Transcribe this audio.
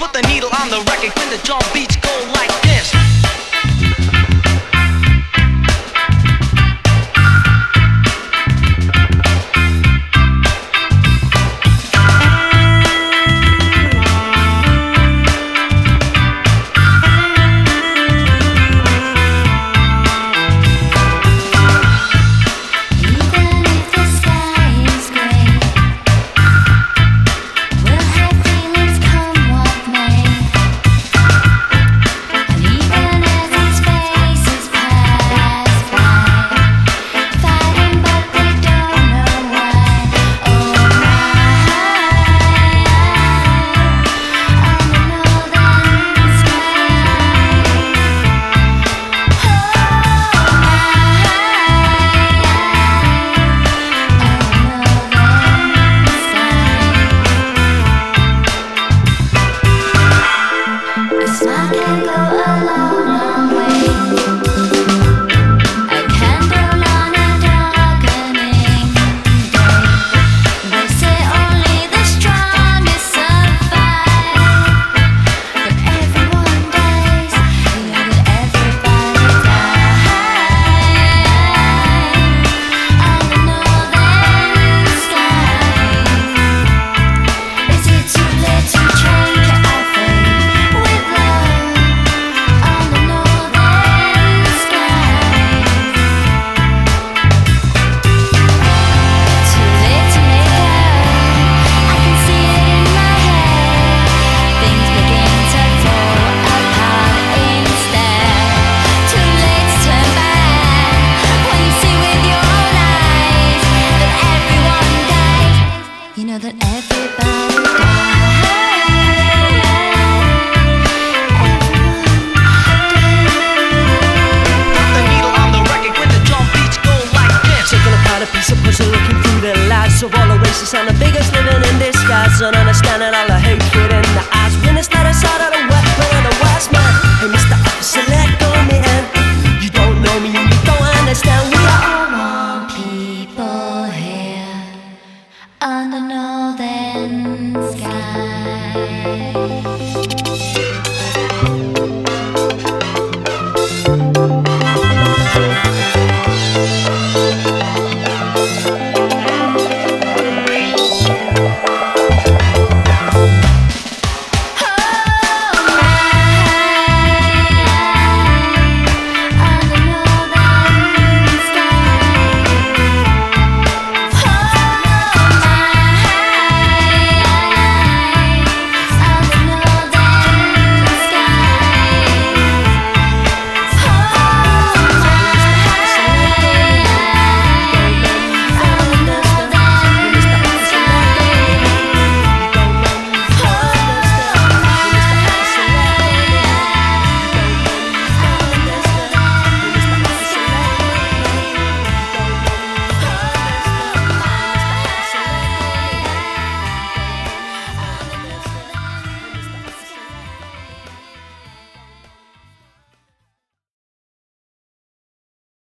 Put the needle on the record when the drum beats go like this. You know that everybody dies. A piece of puzzle looking through the lies of all the races and the biggest living in disguise. And understanding all the hatred